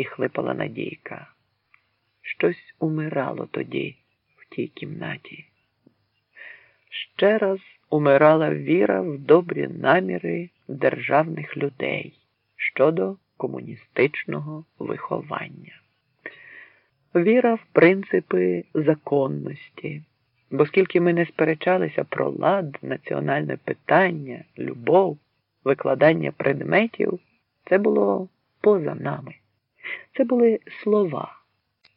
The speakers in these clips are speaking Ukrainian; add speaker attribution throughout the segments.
Speaker 1: і хлипала Надійка. Щось умирало тоді в тій кімнаті. Ще раз умирала віра в добрі наміри державних людей щодо комуністичного виховання. Віра в принципи законності, бо скільки ми не сперечалися про лад, національне питання, любов, викладання предметів, це було поза нами. Це були слова,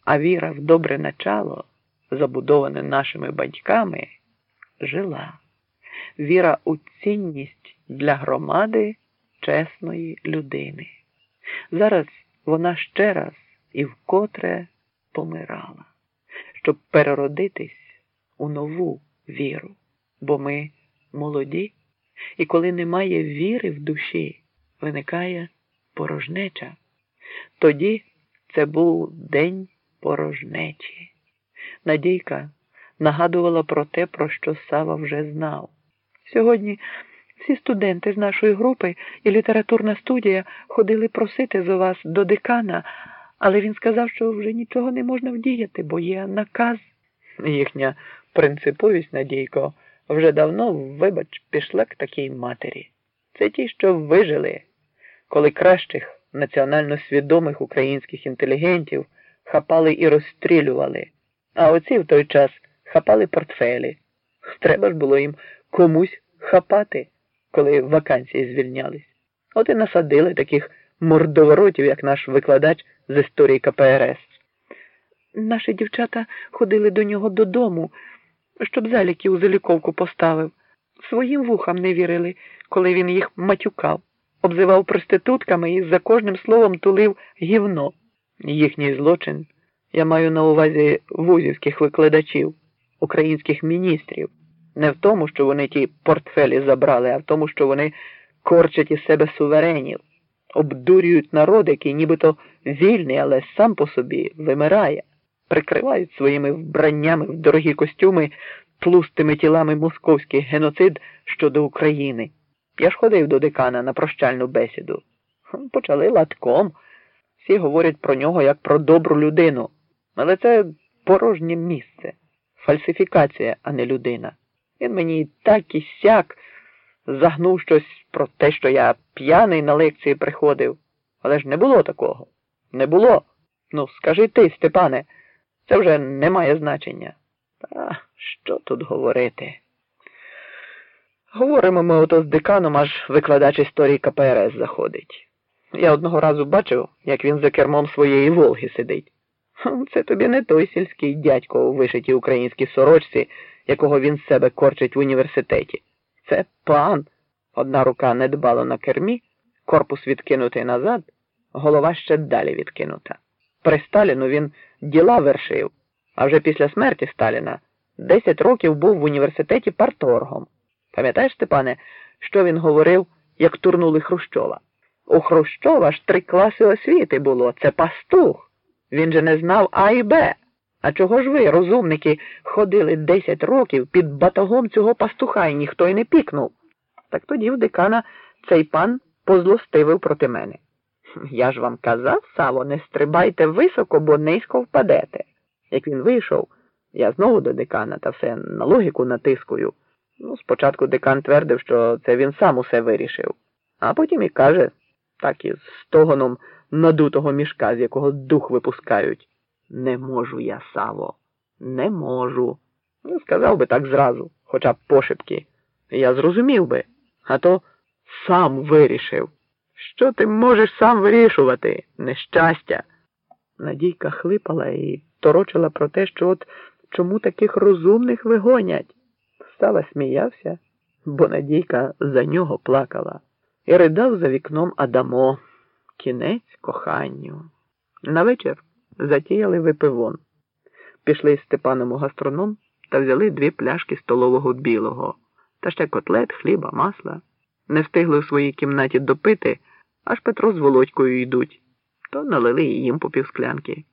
Speaker 1: а віра в добре начало, забудоване нашими батьками, жила. Віра у цінність для громади чесної людини. Зараз вона ще раз і вкотре помирала, щоб переродитись у нову віру, бо ми молоді, і коли немає віри в душі, виникає порожнеча. Тоді це був день порожнечі. Надійка нагадувала про те, про що Сава вже знав. Сьогодні всі студенти з нашої групи і літературна студія ходили просити за вас до декана, але він сказав, що вже нічого не можна вдіяти, бо є наказ. Їхня принциповість, Надійко, вже давно, вибач, пішла к такій матері. Це ті, що вижили, коли кращих національно свідомих українських інтелігентів хапали і розстрілювали, а оці в той час хапали портфелі. Треба ж було їм комусь хапати, коли вакансії звільнялись. От і насадили таких мордоворотів, як наш викладач з історії КПРС. Наші дівчата ходили до нього додому, щоб заліки у заліковку поставив. Своїм вухам не вірили, коли він їх матюкав, обзивав проститутками і за кожним словом тулив гівно. Їхній злочин я маю на увазі вузівських викладачів, українських міністрів, не в тому, що вони ті портфелі забрали, а в тому, що вони корчать із себе суверенів, обдурюють народ, який нібито вільний, але сам по собі вимирає, прикривають своїми вбраннями в дорогі костюми тлустими тілами московський геноцид щодо України. Я ж ходив до декана на прощальну бесіду. Почали латком. Всі говорять про нього як про добру людину. Але це порожнє місце, фальсифікація, а не людина. Він мені так і сяк загнув щось про те, що я п'яний на лекції приходив. Але ж не було такого. Не було. Ну, скажи ти, Степане, це вже не має значення. Та що тут говорити? Говоримо ми ото з деканом, аж викладач історії КПРС заходить. Я одного разу бачив, як він за кермом своєї Волги сидить. Це тобі не той сільський дядько у вишитій українській сорочці, якого він з себе корчить в університеті. Це пан. Одна рука недбало на кермі, корпус відкинутий назад, голова ще далі відкинута. При Сталіну він діла вершив, а вже після смерті Сталіна десять років був в університеті парторгом. Пам'ятаєш, Степане, що він говорив, як турнули Хрущова? У Хрущова ж три класи освіти було. Це пастух. Він же не знав А і Б. А чого ж ви, розумники, ходили десять років під батогом цього пастуха і ніхто й не пікнув? Так тоді в декана цей пан позлостивив проти мене. Я ж вам казав, Саво, не стрибайте високо, бо низько впадете. Як він вийшов, я знову до декана та все на логіку натискую. Ну, спочатку декан твердив, що це він сам усе вирішив, а потім і каже, так із стогоном надутого мішка, з якого дух випускають. Не можу я, Саво, не можу. Ну, сказав би так зразу, хоча б пошепки. Я зрозумів би, а то сам вирішив. Що ти можеш сам вирішувати? Нещастя. Надійка хлипала і торочила про те, що от чому таких розумних вигонять. Стала сміявся, бо Надійка за нього плакала, і ридав за вікном Адамо. Кінець коханню. На вечір затіяли випивон. Пішли з Степаном у гастроном та взяли дві пляшки столового білого, та ще котлет, хліба, масла. Не встигли в своїй кімнаті допити, аж Петро з Володькою йдуть, то налили їм по півсклянки.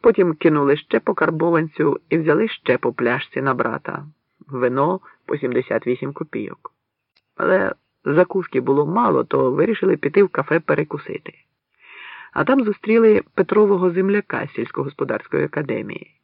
Speaker 1: Потім кинули ще по карбованцю і взяли ще по пляшці на брата вино по 78 копійок. Але закуски було мало, то вирішили піти в кафе перекусити. а там зустріли Петрового земляка сільськогосподарської академії.